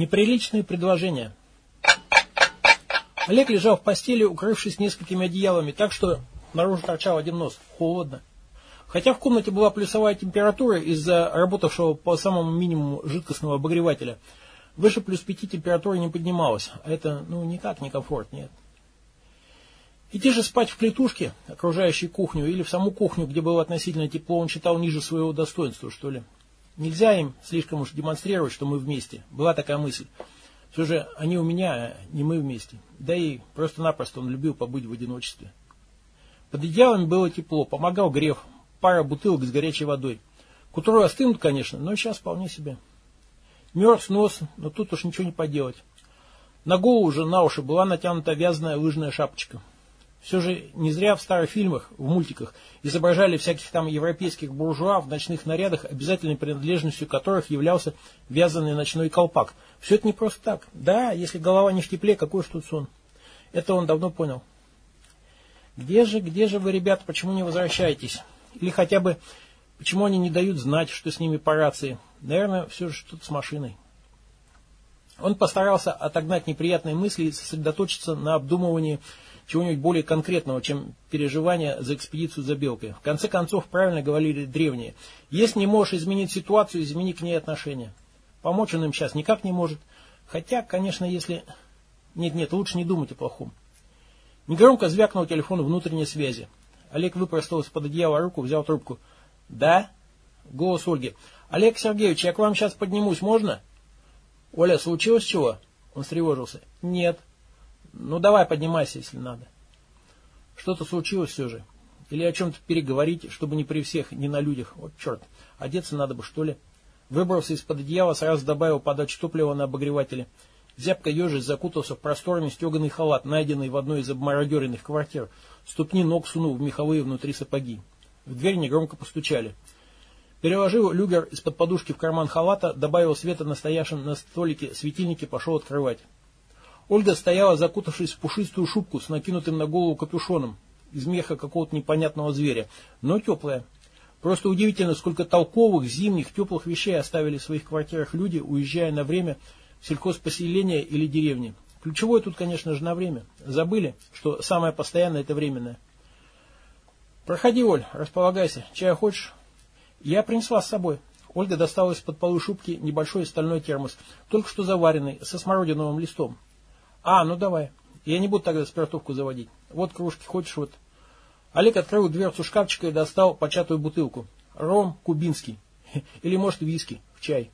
Неприличные предложения. Олег лежал в постели, укрывшись несколькими одеялами, так что наружу торчал один нос. Холодно. Хотя в комнате была плюсовая температура из-за работавшего по самому минимуму жидкостного обогревателя, выше плюс пяти температура не поднималась, а это ну никак не комфорт, нет. Идти же спать в клетушке, окружающей кухню, или в саму кухню, где было относительно тепло, он считал ниже своего достоинства, что ли. Нельзя им слишком уж демонстрировать, что мы вместе. Была такая мысль. Все же они у меня, а не мы вместе. Да и просто-напросто он любил побыть в одиночестве. Под одеялами было тепло, помогал грев, пара бутылок с горячей водой. К утру остынут, конечно, но сейчас вполне себе. Мерз нос, но тут уж ничего не поделать. На голову уже на уши была натянута вязаная лыжная шапочка. Все же не зря в старых фильмах, в мультиках, изображали всяких там европейских буржуа в ночных нарядах, обязательной принадлежностью которых являлся вязаный ночной колпак. Все это не просто так. Да, если голова не в тепле, какой ж тут сон? Это он давно понял. Где же, где же вы, ребята, почему не возвращаетесь? Или хотя бы, почему они не дают знать, что с ними по рации? Наверное, все же что-то с машиной. Он постарался отогнать неприятные мысли и сосредоточиться на обдумывании чего-нибудь более конкретного, чем переживания за экспедицию за белкой. В конце концов, правильно говорили древние, если не можешь изменить ситуацию, измени к ней отношения. Помочь он им сейчас никак не может. Хотя, конечно, если... Нет-нет, лучше не думать о плохом. Негромко звякнул телефон внутренней связи. Олег выпростал из-под одеяла руку, взял трубку. «Да?» Голос Ольги. «Олег Сергеевич, я к вам сейчас поднимусь, можно?» «Оля, случилось чего?» Он встревожился. «Нет». Ну, давай, поднимайся, если надо. Что-то случилось все же. Или о чем-то переговорить, чтобы не при всех, не на людях. Вот черт, одеться надо бы, что ли. Выбрался из-под одеяла, сразу добавил подачу топлива на обогревателе. Зябко ежись закутался в просторный стеганый халат, найденный в одной из обмародеренных квартир. Ступни ног сунул в меховые внутри сапоги. В дверь негромко постучали. Переложил люгер из-под подушки в карман халата, добавил света на стоявшем на столике светильнике, пошел открывать. Ольга стояла, закутавшись в пушистую шубку с накинутым на голову капюшоном из меха какого-то непонятного зверя, но теплая. Просто удивительно, сколько толковых, зимних, теплых вещей оставили в своих квартирах люди, уезжая на время в сельхозпоселение или деревни. Ключевое тут, конечно же, на время. Забыли, что самое постоянное это временное. Проходи, Оль, располагайся. Чая хочешь? Я принесла с собой. Ольга достала из-под полы шубки небольшой стальной термос, только что заваренный, со смородиновым листом. А, ну давай. Я не буду тогда спиртовку заводить. Вот кружки, хочешь вот. Олег открыл дверцу шкафчика и достал початую бутылку. Ром кубинский. Или, может, виски в чай.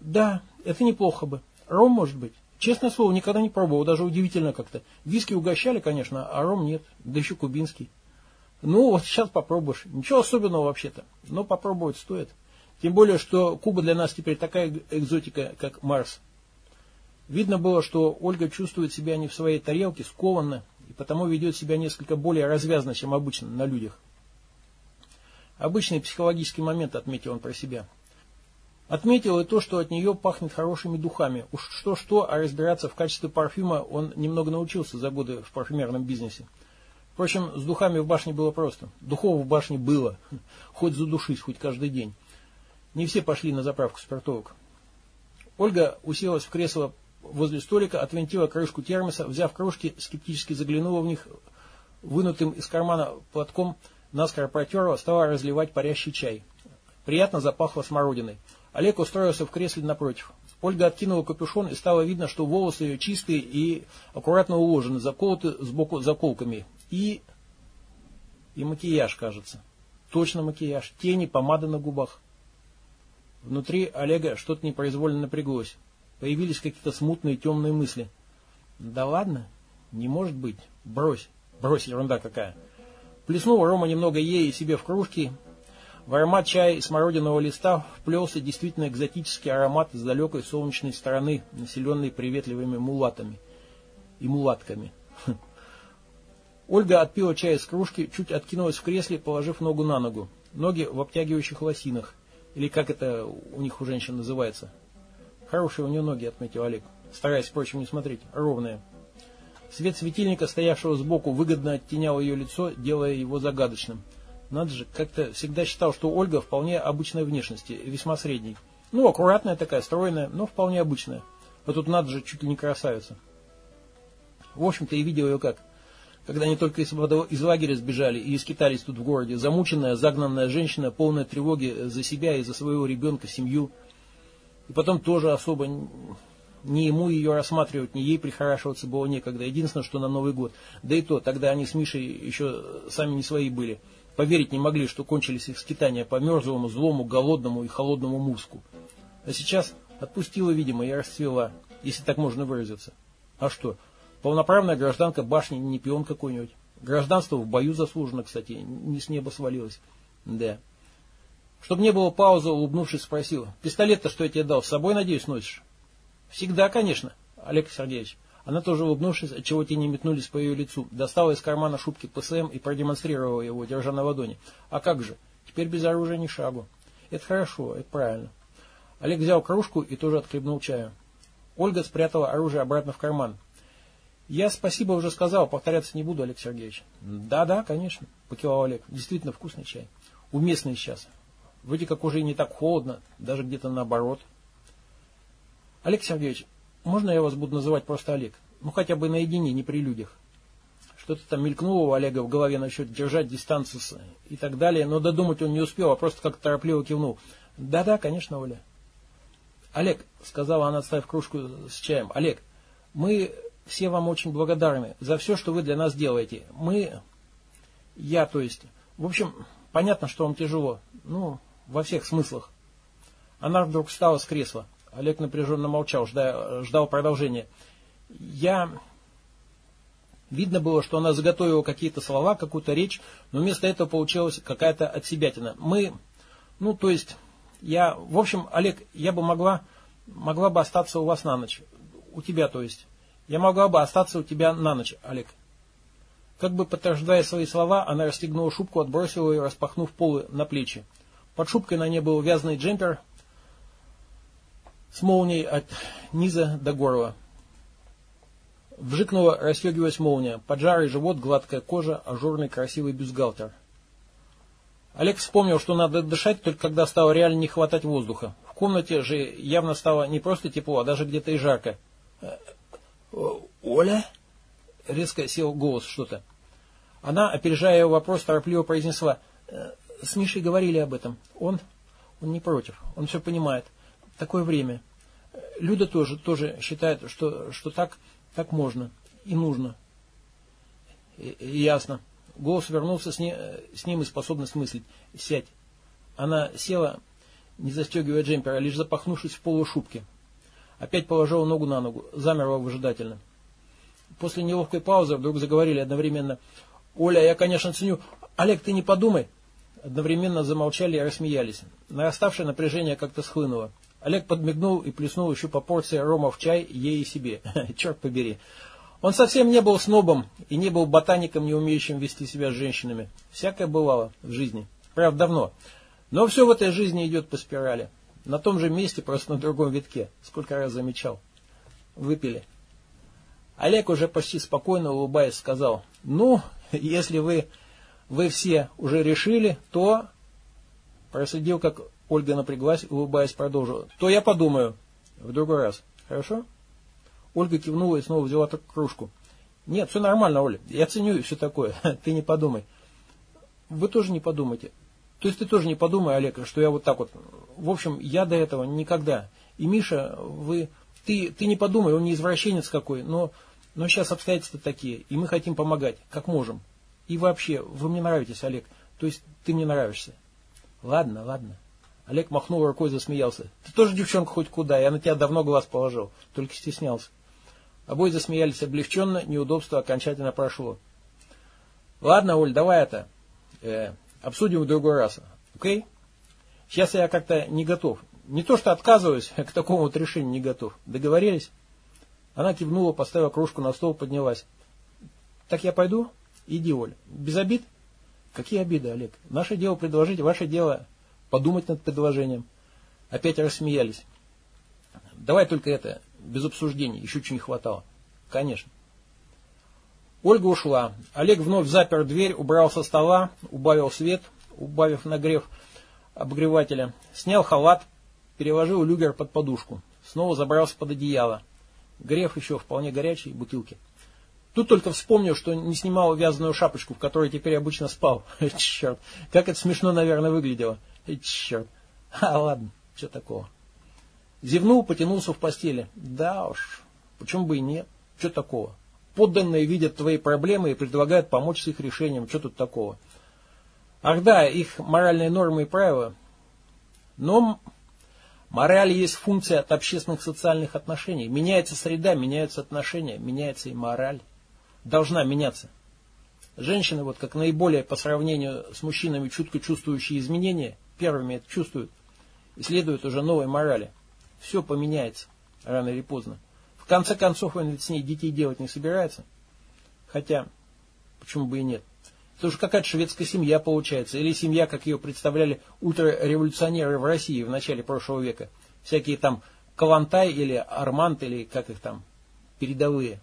Да, это неплохо бы. Ром, может быть. Честное слово, никогда не пробовал, даже удивительно как-то. Виски угощали, конечно, а ром нет, да еще кубинский. Ну, вот сейчас попробуешь. Ничего особенного вообще-то, но попробовать стоит. Тем более, что Куба для нас теперь такая экзотика, как Марс. Видно было, что Ольга чувствует себя не в своей тарелке, скованно, и потому ведет себя несколько более развязно, чем обычно на людях. Обычный психологический момент, отметил он про себя. Отметил и то, что от нее пахнет хорошими духами. Уж что-что, а разбираться в качестве парфюма он немного научился за годы в парфюмерном бизнесе. Впрочем, с духами в башне было просто. Духов в башне было. Хоть задушись, хоть каждый день. Не все пошли на заправку спиртовок. Ольга уселась в кресло возле столика, отвинтила крышку термоса, взяв кружки, скептически заглянула в них, вынутым из кармана платком, наскоро протерла, стала разливать парящий чай. Приятно запахло смородиной. Олег устроился в кресле напротив. Ольга откинула капюшон, и стало видно, что волосы ее чистые и аккуратно уложены, заколоты сбоку заколками. И... и макияж, кажется. Точно макияж. Тени, помада на губах. Внутри Олега что-то непроизвольно напряглось. Появились какие-то смутные темные мысли. Да ладно, не может быть. Брось, брось, ерунда какая. Плеснул Рома немного ей и себе в кружки. В аромат чая и смородиного листа вплелся действительно экзотический аромат из далекой солнечной стороны, населенной приветливыми мулатами и мулатками. Ольга отпила чай из кружки, чуть откинулась в кресле, положив ногу на ногу. Ноги в обтягивающих лосинах. Или как это у них у женщин называется, Хорошие у нее ноги, отметил Олег, стараясь, впрочем, не смотреть, ровные. Свет светильника, стоявшего сбоку, выгодно оттенял ее лицо, делая его загадочным. Надо же, как-то всегда считал, что Ольга вполне обычной внешности, весьма средней. Ну, аккуратная такая, стройная, но вполне обычная. А тут надо же, чуть ли не красавица. В общем-то, и видел ее как. Когда они только из, лагеря сбежали и скитались тут в городе, замученная, загнанная женщина, полная тревоги за себя и за своего ребенка, семью. И потом тоже особо ни ему ее рассматривать, ни ей прихорашиваться было некогда. Единственное, что на Новый год. Да и то, тогда они с Мишей еще сами не свои были. Поверить не могли, что кончились их скитания по мерзлому, злому, голодному и холодному Муску. А сейчас отпустила, видимо, и расцвела, если так можно выразиться. А что, полноправная гражданка башни, не пион какой-нибудь. Гражданство в бою заслужено, кстати, не с неба свалилось. Да. Чтобы не было паузы, улыбнувшись, спросил. Пистолет-то, что я тебе дал, с собой, надеюсь, носишь? Всегда, конечно, Олег Сергеевич. Она тоже улыбнувшись, отчего тени метнулись по ее лицу, достала из кармана шубки ПСМ и продемонстрировала его, держа на ладони. А как же? Теперь без оружия ни шагу. Это хорошо, это правильно. Олег взял кружку и тоже отхлебнул чаю. Ольга спрятала оружие обратно в карман. Я спасибо уже сказал, повторяться не буду, Олег Сергеевич. Да-да, конечно, покивал Олег. Действительно вкусный чай. Уместный сейчас. Вроде как уже и не так холодно, даже где-то наоборот. Олег Сергеевич, можно я вас буду называть просто Олег? Ну, хотя бы наедине, не при людях. Что-то там мелькнуло у Олега в голове насчет держать дистанцию и так далее, но додумать он не успел, а просто как-то торопливо кивнул. Да-да, конечно, Оля. Олег, сказала она, отставив кружку с чаем, Олег, мы все вам очень благодарны за все, что вы для нас делаете. Мы, я, то есть, в общем, понятно, что вам тяжело, ну, во всех смыслах. Она вдруг встала с кресла. Олег напряженно молчал, ждал, ждал продолжения. Я... Видно было, что она заготовила какие-то слова, какую-то речь, но вместо этого получилась какая-то отсебятина. Мы... Ну, то есть... Я... В общем, Олег, я бы могла... Могла бы остаться у вас на ночь. У тебя, то есть. Я могла бы остаться у тебя на ночь, Олег. Как бы подтверждая свои слова, она расстегнула шубку, отбросила ее, распахнув полы на плечи. Под шубкой на ней был вязаный джемпер, с молнией от низа до горла. Вжикнула, расстегиваясь молния. Поджарый живот, гладкая кожа, ажурный красивый бюстгальтер. Олег вспомнил, что надо дышать, только когда стало реально не хватать воздуха. В комнате же явно стало не просто тепло, а даже где-то и жарко. «Э, «Оля?» — резко сел голос что-то. Она, опережая его вопрос, торопливо произнесла. «Э, «С Мишей говорили об этом. Он, он не против. Он все понимает такое время. Люда тоже, тоже считает, что, что так, так можно и нужно. И, и ясно. Голос вернулся с, не, с ним и способность мыслить. Сядь. Она села, не застегивая джемпер, а лишь запахнувшись в полушубке. Опять положила ногу на ногу, замерла выжидательно. После неловкой паузы вдруг заговорили одновременно. «Оля, я, конечно, ценю. Олег, ты не подумай». Одновременно замолчали и рассмеялись. Нараставшее напряжение как-то схлынуло. Олег подмигнул и плеснул еще по порции рома в чай ей и себе. Черт побери. Он совсем не был снобом и не был ботаником, не умеющим вести себя с женщинами. Всякое бывало в жизни. Правда, давно. Но все в этой жизни идет по спирали. На том же месте, просто на другом витке. Сколько раз замечал. Выпили. Олег уже почти спокойно улыбаясь сказал, ну, если вы, вы все уже решили, то проследил, как Ольга напряглась, улыбаясь, продолжила. То я подумаю. В другой раз. Хорошо? Ольга кивнула и снова взяла кружку. Нет, все нормально, Оля. Я ценю все такое. Ты не подумай. Вы тоже не подумайте. То есть ты тоже не подумай, Олег, что я вот так вот. В общем, я до этого никогда. И Миша, вы, ты, ты не подумай, он не извращенец какой, но, но сейчас обстоятельства такие, и мы хотим помогать, как можем. И вообще, вы мне нравитесь, Олег. То есть ты мне нравишься. Ладно, ладно. Олег махнул рукой, засмеялся. Ты тоже девчонка хоть куда, я на тебя давно глаз положил, только стеснялся. Обои засмеялись облегченно, неудобство окончательно прошло. Ладно, Оль, давай это, э, обсудим в другой раз, окей? Сейчас я как-то не готов. Не то что отказываюсь, к такому вот решению не готов. Договорились? Она кивнула, поставила кружку на стол, поднялась. Так я пойду? Иди, Оль. Без обид? Какие обиды, Олег? Наше дело предложить, ваше дело подумать над предложением. Опять рассмеялись. Давай только это, без обсуждений, еще чего не хватало. Конечно. Ольга ушла. Олег вновь запер дверь, убрал со стола, убавил свет, убавив нагрев обогревателя, снял халат, переложил люгер под подушку, снова забрался под одеяло. Греф еще вполне горячий, бутылки. Тут только вспомнил, что не снимал вязаную шапочку, в которой теперь обычно спал. Черт, как это смешно, наверное, выглядело. Черт. А, ладно, что такого. Зевнул, потянулся в постели. Да уж, почему бы и нет, что такого. Подданные видят твои проблемы и предлагают помочь с их решением, что тут такого. Ах да, их моральные нормы и правила. Но мораль есть функция от общественных социальных отношений. Меняется среда, меняются отношения, меняется и мораль должна меняться. Женщины, вот как наиболее по сравнению с мужчинами чутко чувствующие изменения, первыми это чувствуют и следуют уже новой морали. Все поменяется рано или поздно. В конце концов, он ведь с ней детей делать не собирается. Хотя, почему бы и нет. Это уже какая-то шведская семья получается. Или семья, как ее представляли ультрареволюционеры в России в начале прошлого века. Всякие там Калантай или Армант, или как их там, передовые.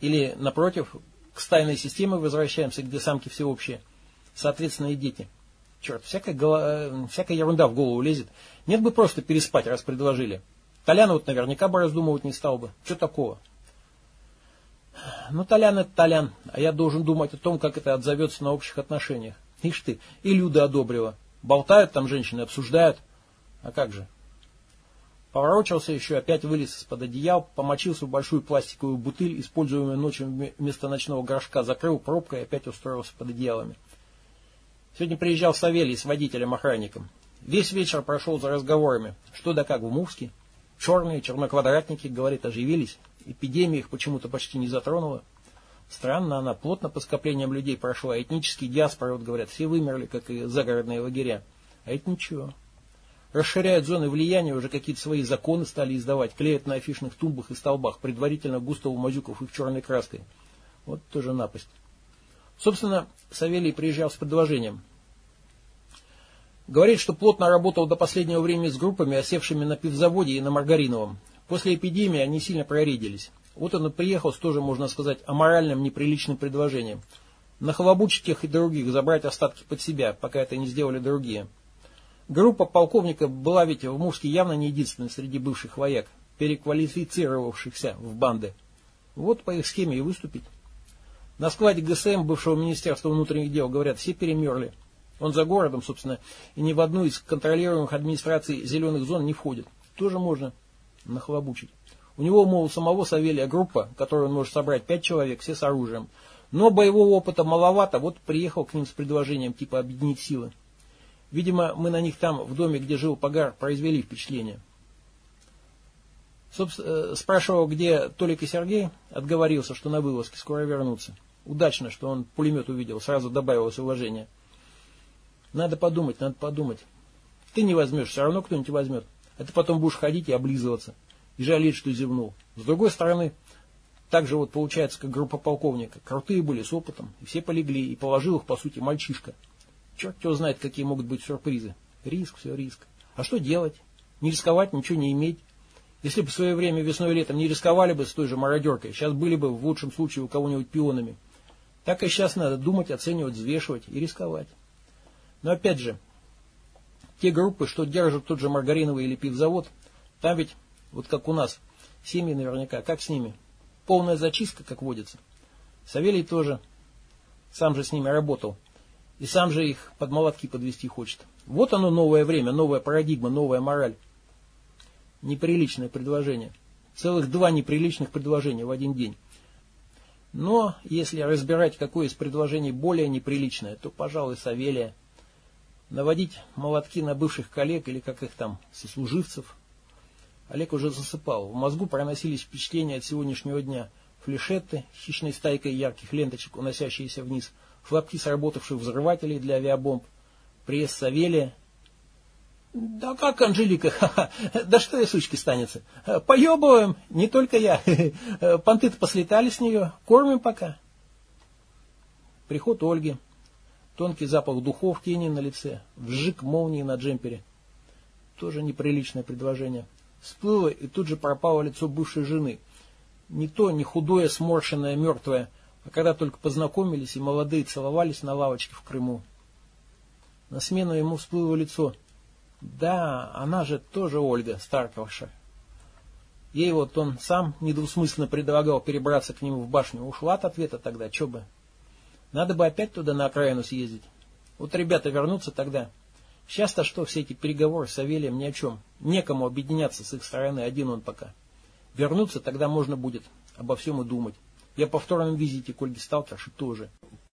Или, напротив, к стайной системе возвращаемся, где самки всеобщие. Соответственно, и дети. Черт, всякая, голова, э, всякая ерунда в голову лезет. Нет бы просто переспать, раз предложили. Толян вот наверняка бы раздумывать не стал бы. Что такого? Ну, Толян это Толян, а я должен думать о том, как это отзовется на общих отношениях. Ишь ты, и Люда одобрила. Болтают там женщины, обсуждают. А как же? Поворочился еще, опять вылез из-под одеял, помочился в большую пластиковую бутыль, используемую ночью вместо ночного горшка, закрыл пробкой и опять устроился под одеялами. Сегодня приезжал Савелий с водителем-охранником. Весь вечер прошел за разговорами. Что да как в Мувске. Черные, черноквадратники, говорит, оживились. Эпидемия их почему-то почти не затронула. Странно, она плотно по скоплениям людей прошла. Этнические диаспоры, вот говорят, все вымерли, как и загородные лагеря. А это ничего расширяют зоны влияния, уже какие-то свои законы стали издавать, клеят на афишных тумбах и столбах, предварительно густо умазюков их черной краской. Вот тоже напасть. Собственно, Савелий приезжал с предложением. Говорит, что плотно работал до последнего времени с группами, осевшими на пивзаводе и на Маргариновом. После эпидемии они сильно проредились. Вот он и приехал с тоже, можно сказать, аморальным, неприличным предложением. Нахлобучить тех и других, забрать остатки под себя, пока это не сделали другие. Группа полковника была ведь в Мушке явно не единственной среди бывших вояк, переквалифицировавшихся в банды. Вот по их схеме и выступить. На складе ГСМ бывшего Министерства внутренних дел, говорят, все перемерли. Он за городом, собственно, и ни в одну из контролируемых администраций зеленых зон не входит. Тоже можно нахлобучить. У него, мол, самого Савелия группа, которую он может собрать пять человек, все с оружием. Но боевого опыта маловато, вот приехал к ним с предложением типа объединить силы. Видимо, мы на них там, в доме, где жил Погар, произвели впечатление. Собственно, э, спрашивал, где Толик и Сергей, отговорился, что на вылазке скоро вернутся. Удачно, что он пулемет увидел, сразу добавилось уважение. Надо подумать, надо подумать. Ты не возьмешь, все равно кто-нибудь возьмет. А ты потом будешь ходить и облизываться. И жалеть, что зевнул. С другой стороны, так же вот получается, как группа полковника. Крутые были с опытом, и все полегли, и положил их, по сути, мальчишка. Черт его знает, какие могут быть сюрпризы. Риск, все риск. А что делать? Не рисковать, ничего не иметь. Если бы в свое время весной и летом не рисковали бы с той же мародеркой, сейчас были бы в лучшем случае у кого-нибудь пионами. Так и сейчас надо думать, оценивать, взвешивать и рисковать. Но опять же, те группы, что держат тот же маргариновый или пивзавод, там ведь, вот как у нас, семьи наверняка, как с ними? Полная зачистка, как водится. Савелий тоже, сам же с ними работал. И сам же их под молотки подвести хочет. Вот оно новое время, новая парадигма, новая мораль. Неприличное предложение. Целых два неприличных предложения в один день. Но если разбирать, какое из предложений более неприличное, то, пожалуй, Савелия. Наводить молотки на бывших коллег или как их там, сослуживцев. Олег уже засыпал. В мозгу проносились впечатления от сегодняшнего дня. Флешетты, хищной стайкой ярких ленточек, уносящиеся вниз – флопки сработавших взрывателей для авиабомб, пресс Савелия. Да как, Анжелика, ха -ха. да что я сучки станется. Поебываем, не только я. Понты-то послетали с нее, кормим пока. Приход Ольги. Тонкий запах духов тени на лице, вжик молнии на джемпере. Тоже неприличное предложение. Всплыло и тут же пропало лицо бывшей жены. Не то, не худое, сморщенное, мертвое, а когда только познакомились и молодые целовались на лавочке в Крыму. На смену ему всплыло лицо. Да, она же тоже Ольга Старковша. Ей вот он сам недвусмысленно предлагал перебраться к нему в башню. Ушла от ответа тогда, что бы. Надо бы опять туда на окраину съездить. Вот ребята вернутся тогда. Сейчас-то что, все эти переговоры с Савелием ни о чем. Некому объединяться с их стороны, один он пока. Вернуться тогда можно будет обо всем и думать. Я по втором визите к Ольге Сталкерши тоже.